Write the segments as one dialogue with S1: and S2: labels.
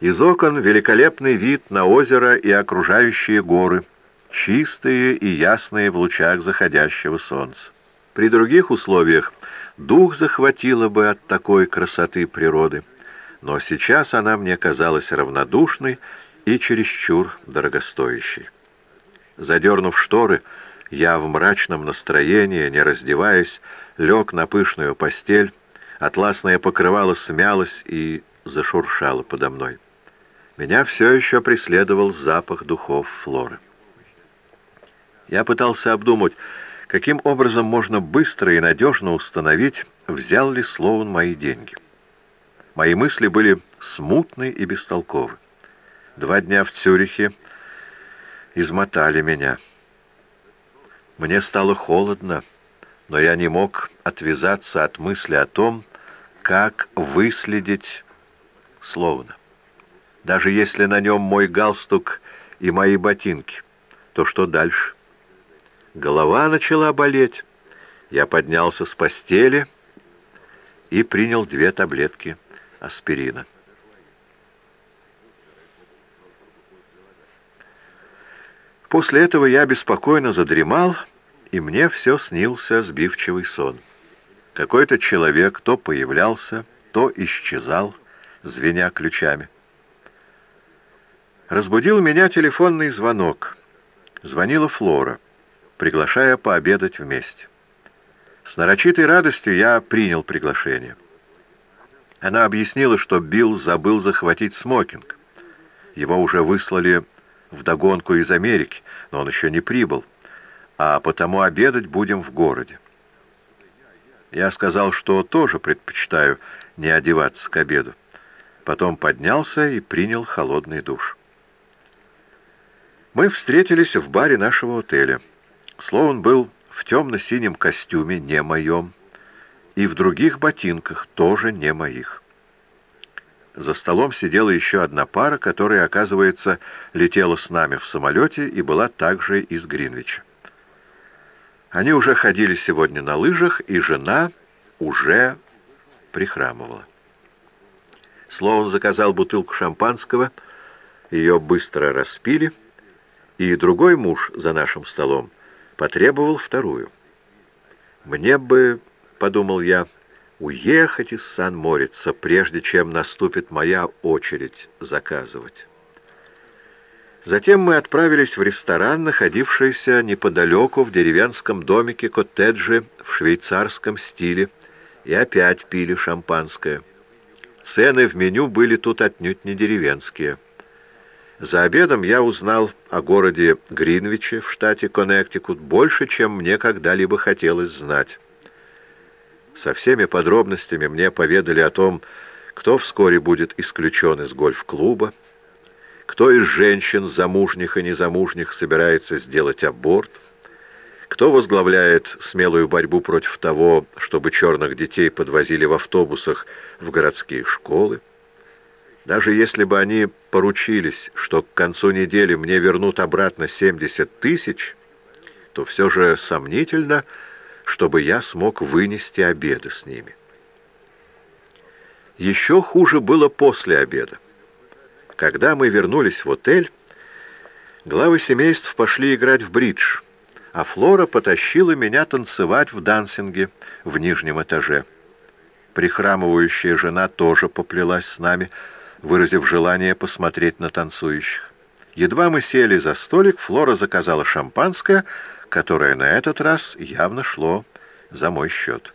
S1: Из окон великолепный вид на озеро и окружающие горы, чистые и ясные в лучах заходящего солнца. При других условиях дух захватило бы от такой красоты природы, но сейчас она мне казалась равнодушной и чересчур дорогостоящей. Задернув шторы, я в мрачном настроении, не раздеваясь, лег на пышную постель, атласное покрывало смялось и зашуршало подо мной. Меня все еще преследовал запах духов Флоры. Я пытался обдумать, каким образом можно быстро и надежно установить, взял ли Слоун мои деньги. Мои мысли были смутны и бестолковы. Два дня в Цюрихе измотали меня. Мне стало холодно, но я не мог отвязаться от мысли о том, как выследить Словно. Даже если на нем мой галстук и мои ботинки, то что дальше? Голова начала болеть. Я поднялся с постели и принял две таблетки аспирина. После этого я беспокойно задремал, и мне все снился сбивчивый сон. Какой-то человек то появлялся, то исчезал, звеня ключами. Разбудил меня телефонный звонок. Звонила Флора, приглашая пообедать вместе. С нарочитой радостью я принял приглашение. Она объяснила, что Билл забыл захватить смокинг. Его уже выслали вдогонку из Америки, но он еще не прибыл, а потому обедать будем в городе. Я сказал, что тоже предпочитаю не одеваться к обеду. Потом поднялся и принял холодный душ. Мы встретились в баре нашего отеля. Словон был в темно-синем костюме, не моем, и в других ботинках, тоже не моих. За столом сидела еще одна пара, которая, оказывается, летела с нами в самолете и была также из Гринвича. Они уже ходили сегодня на лыжах, и жена уже прихрамывала. Словом заказал бутылку шампанского, ее быстро распили, и другой муж за нашим столом потребовал вторую. «Мне бы, — подумал я, — уехать из Сан-Морица, прежде чем наступит моя очередь заказывать. Затем мы отправились в ресторан, находившийся неподалеку в деревенском домике коттеджи в швейцарском стиле, и опять пили шампанское. Цены в меню были тут отнюдь не деревенские. За обедом я узнал о городе Гринвиче в штате Коннектикут больше, чем мне когда-либо хотелось знать. Со всеми подробностями мне поведали о том, кто вскоре будет исключен из гольф-клуба, кто из женщин, замужних и незамужних, собирается сделать аборт, кто возглавляет смелую борьбу против того, чтобы черных детей подвозили в автобусах в городские школы. Даже если бы они поручились, что к концу недели мне вернут обратно 70 тысяч, то все же сомнительно, чтобы я смог вынести обеды с ними. Еще хуже было после обеда. Когда мы вернулись в отель, главы семейств пошли играть в бридж, а Флора потащила меня танцевать в дансинге в нижнем этаже. Прихрамывающая жена тоже поплелась с нами, выразив желание посмотреть на танцующих. Едва мы сели за столик, Флора заказала шампанское — которое на этот раз явно шло за мой счет.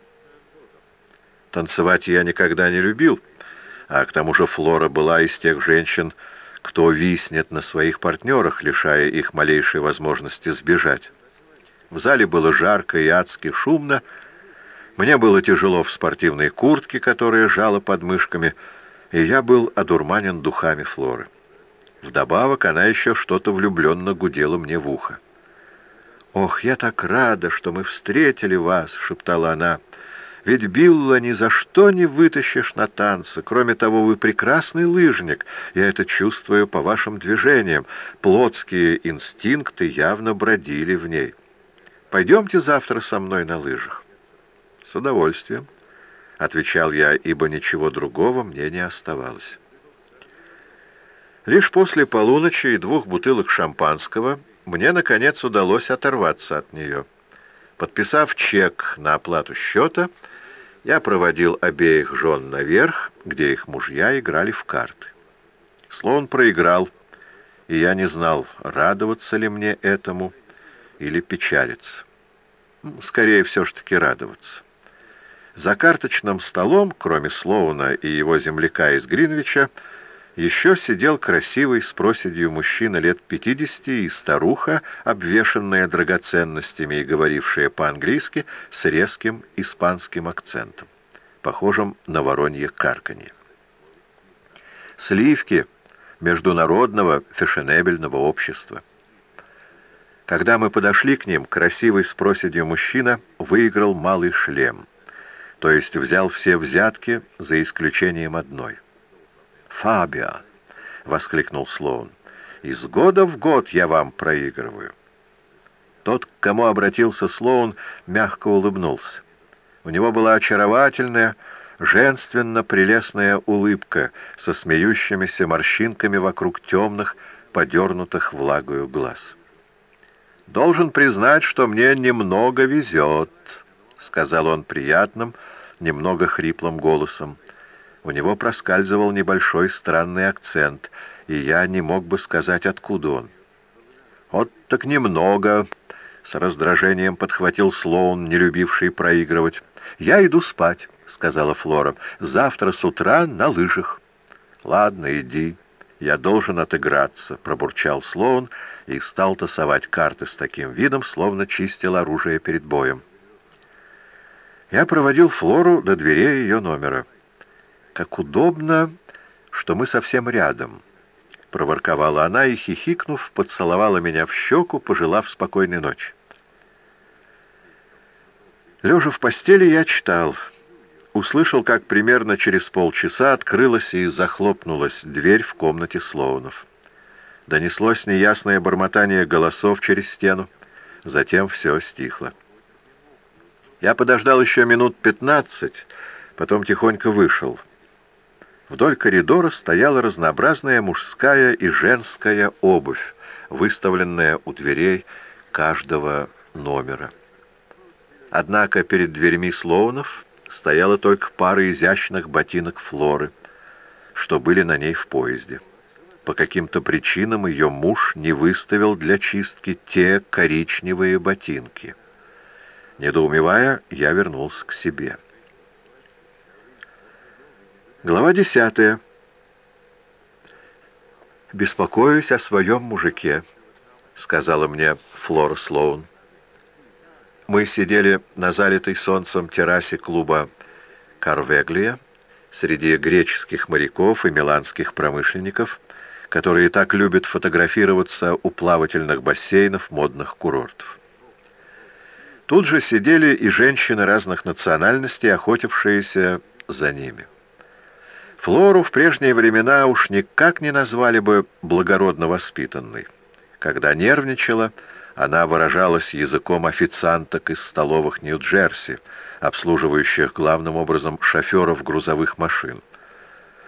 S1: Танцевать я никогда не любил, а к тому же Флора была из тех женщин, кто виснет на своих партнерах, лишая их малейшей возможности сбежать. В зале было жарко и адски шумно, мне было тяжело в спортивной куртке, которая жала под мышками, и я был одурманен духами Флоры. Вдобавок она еще что-то влюбленно гудела мне в ухо. «Ох, я так рада, что мы встретили вас!» — шептала она. «Ведь Билла ни за что не вытащишь на танцы. Кроме того, вы прекрасный лыжник. Я это чувствую по вашим движениям. Плотские инстинкты явно бродили в ней. Пойдемте завтра со мной на лыжах». «С удовольствием», — отвечал я, ибо ничего другого мне не оставалось. Лишь после полуночи и двух бутылок шампанского мне, наконец, удалось оторваться от нее. Подписав чек на оплату счета, я проводил обеих жен наверх, где их мужья играли в карты. Слон проиграл, и я не знал, радоваться ли мне этому или печалиться. Скорее, все ж таки радоваться. За карточным столом, кроме Слоуна и его земляка из Гринвича, еще сидел красивый с проседью мужчина лет пятидесяти и старуха, обвешанная драгоценностями и говорившая по-английски с резким испанским акцентом, похожим на воронье карканье. Сливки международного фешенебельного общества. Когда мы подошли к ним, красивый с проседью мужчина выиграл малый шлем, то есть взял все взятки за исключением одной. «Фабиан!» — воскликнул Слоун. «Из года в год я вам проигрываю». Тот, к кому обратился Слоун, мягко улыбнулся. У него была очаровательная, женственно-прелестная улыбка со смеющимися морщинками вокруг темных, подернутых влагою глаз. «Должен признать, что мне немного везет», — сказал он приятным, немного хриплым голосом. У него проскальзывал небольшой странный акцент, и я не мог бы сказать, откуда он. «Вот так немного», — с раздражением подхватил Слоун, не любивший проигрывать. «Я иду спать», — сказала Флора. «Завтра с утра на лыжах». «Ладно, иди. Я должен отыграться», — пробурчал Слоун и стал тасовать карты с таким видом, словно чистил оружие перед боем. Я проводил Флору до дверей ее номера. «Как удобно, что мы совсем рядом», — проворковала она и, хихикнув, поцеловала меня в щеку, пожелав спокойной ночи. Лежа в постели, я читал. Услышал, как примерно через полчаса открылась и захлопнулась дверь в комнате Слоунов. Донеслось неясное бормотание голосов через стену. Затем все стихло. Я подождал еще минут пятнадцать, потом тихонько вышел. Вдоль коридора стояла разнообразная мужская и женская обувь, выставленная у дверей каждого номера. Однако перед дверьми Слоунов стояла только пара изящных ботинок Флоры, что были на ней в поезде. По каким-то причинам ее муж не выставил для чистки те коричневые ботинки. Недоумевая, я вернулся к себе. Глава десятая. «Беспокоюсь о своем мужике», — сказала мне Флора Слоун. Мы сидели на залитой солнцем террасе клуба «Карвеглия» среди греческих моряков и миланских промышленников, которые так любят фотографироваться у плавательных бассейнов модных курортов. Тут же сидели и женщины разных национальностей, охотившиеся за ними. Флору в прежние времена уж никак не назвали бы благородно воспитанной. Когда нервничала, она выражалась языком официанток из столовых Нью-Джерси, обслуживающих главным образом шоферов грузовых машин.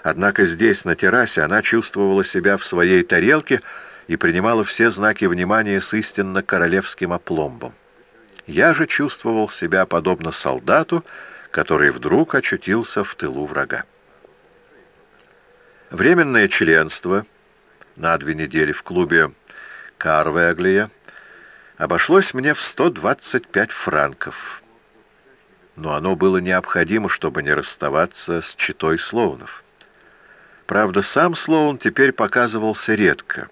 S1: Однако здесь, на террасе, она чувствовала себя в своей тарелке и принимала все знаки внимания с истинно королевским опломбом. Я же чувствовал себя подобно солдату, который вдруг очутился в тылу врага. Временное членство на две недели в клубе Карвеглия обошлось мне в 125 франков. Но оно было необходимо, чтобы не расставаться с читой Слоунов. Правда, сам Слоун теперь показывался редко.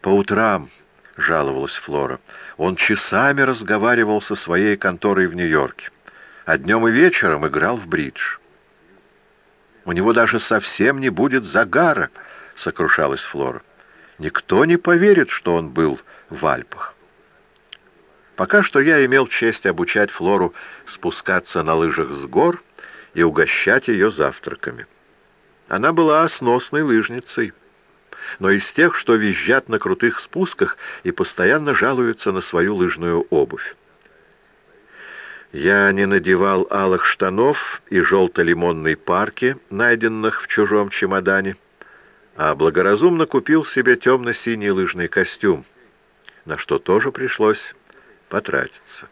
S1: По утрам, жаловалась Флора, он часами разговаривал со своей конторой в Нью-Йорке, а днем и вечером играл в бридж. У него даже совсем не будет загара, — сокрушалась Флора. Никто не поверит, что он был в Альпах. Пока что я имел честь обучать Флору спускаться на лыжах с гор и угощать ее завтраками. Она была сносной лыжницей, но из тех, что визжат на крутых спусках и постоянно жалуются на свою лыжную обувь. Я не надевал алых штанов и желто-лимонной парки, найденных в чужом чемодане, а благоразумно купил себе темно-синий лыжный костюм, на что тоже пришлось потратиться.